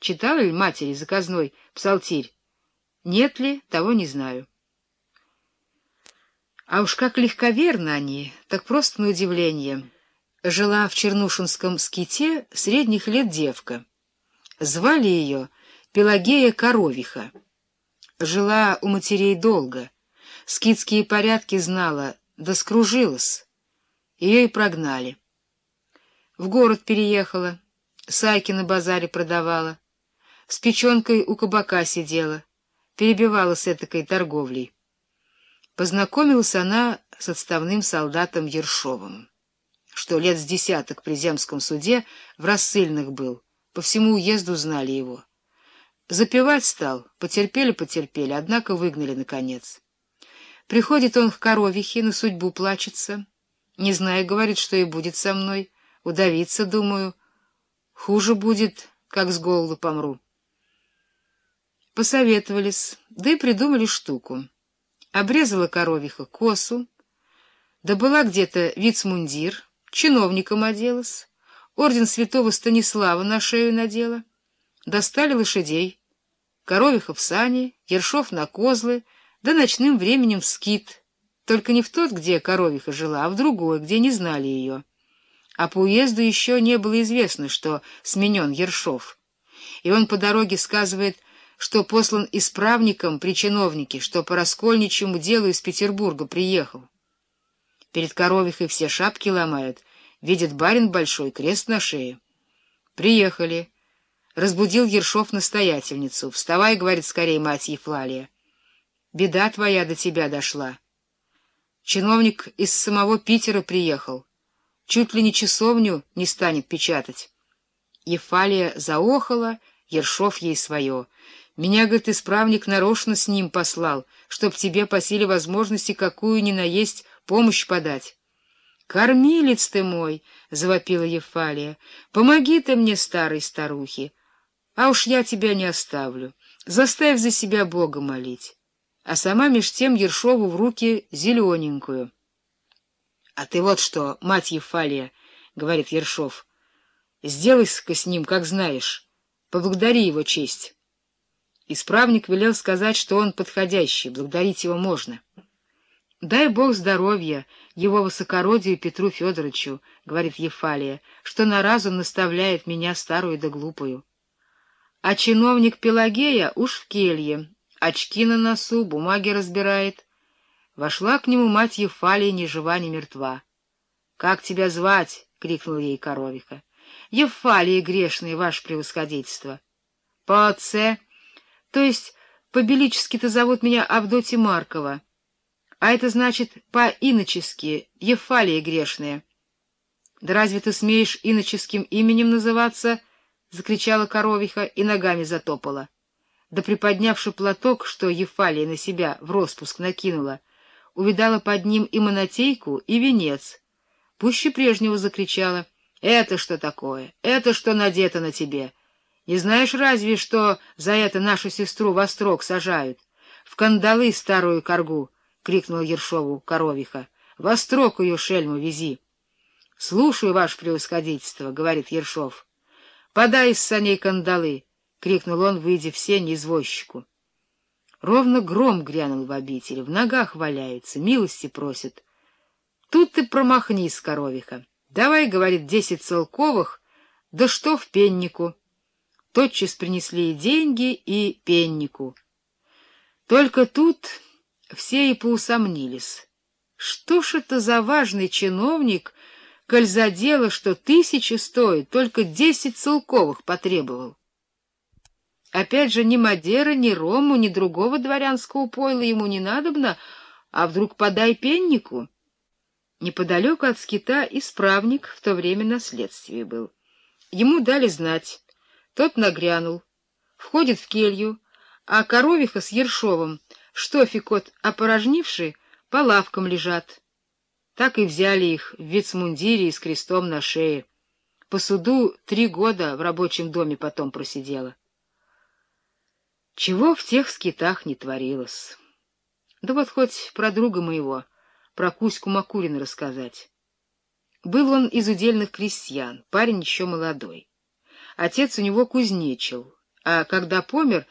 Читала ли матери заказной псалтирь? Нет ли, того не знаю. А уж как легковерно они, так просто на удивление. Жила в Чернушинском ските средних лет девка. Звали ее Пелагея Коровиха. Жила у матерей долго. Скитские порядки знала, да скружилась. Ее и прогнали. В город переехала, сайки на базаре продавала, с печенкой у кабака сидела, перебивала с этакой торговлей. Познакомилась она с отставным солдатом Ершовым, что лет с десяток при земском суде в рассыльных был, по всему уезду знали его. Запевать стал, потерпели-потерпели, однако выгнали наконец. Приходит он к коровихе, на судьбу плачется, не зная, говорит, что и будет со мной, удавиться, думаю, хуже будет, как с голоду помру. Посоветовались, да и придумали штуку обрезала коровиха косу, да была где-то вицмундир, чиновником оделась, орден святого Станислава на шею надела, достали лошадей, коровиха в сани, ершов на козлы, да ночным временем в скит, только не в тот, где коровиха жила, а в другой, где не знали ее. А по уезду еще не было известно, что сменен Ершов. И он по дороге сказывает — что послан исправником при чиновнике, что по раскольничьему делу из Петербурга приехал. Перед коровихой все шапки ломают, видит барин большой, крест на шее. Приехали. Разбудил Ершов настоятельницу. «Вставай, — говорит скорее мать Ефлалия. Беда твоя до тебя дошла. Чиновник из самого Питера приехал. Чуть ли не часовню не станет печатать». Ефалия заохала, Ершов ей свое — меня, говорит, исправник нарочно с ним послал, чтоб тебе по силе возможности какую ни наесть помощь подать. «Кормилец ты мой!» — завопила Ефалия. «Помоги ты мне, старой старухе, а уж я тебя не оставлю. Заставь за себя Бога молить». А сама меж тем Ершову в руки зелененькую. — А ты вот что, мать Ефалия, — говорит Ершов, — сделай-ка с ним, как знаешь, поблагодари его честь. Исправник велел сказать, что он подходящий, благодарить его можно. — Дай Бог здоровья его высокородию Петру Федоровичу, — говорит Ефалия, — что на разум наставляет меня старую да глупую. А чиновник Пелагея уж в келье, очки на носу, бумаги разбирает. Вошла к нему мать Ефалия, ни жива, ни мертва. — Как тебя звать? — крикнул ей коровиха. — Ефалия грешная, ваше превосходительство. — По отце... То есть по-белически-то зовут меня Авдотья Маркова, а это значит по-иночески Ефалия грешная. — Да разве ты смеешь иноческим именем называться? — закричала коровиха и ногами затопала. Да приподнявши платок, что Ефалия на себя в распуск накинула, увидала под ним и монотейку, и венец. Пуще прежнего закричала. — Это что такое? Это что надето на тебе? Не знаешь разве, что за это нашу сестру во строк сажают? В кандалы старую коргу! — крикнул Ершову коровиха. — Во строк ее шельму вези! — Слушаю, ваше превосходительство, — говорит Ершов. — Подай из саней кандалы! — крикнул он, выйдя в сень извозчику. Ровно гром грянул в обители, в ногах валяется, милости просит. Тут ты промахнись, коровиха. Давай, говорит, десять целковых, да что в пеннику. Тотчас принесли и деньги, и пеннику. Только тут все и поусомнились. Что ж это за важный чиновник, коль за дело, что тысячи стоит, только десять целковых потребовал? Опять же, ни Мадера, ни Рому, ни другого дворянского пойла ему не надобно, а вдруг подай пеннику? Неподалеку от скита исправник в то время на следствии был. Ему дали знать, тот нагрянул, входит в келью, а коровиха с Ершовым, что фикот опорожнивший, по лавкам лежат. Так и взяли их в вицмундире и с крестом на шее. По суду три года в рабочем доме потом просидела. Чего в тех скитах не творилось. Да вот хоть про друга моего, про Кузьку Макурина рассказать. Был он из удельных крестьян, парень еще молодой. Отец у него кузнечил, а когда помер,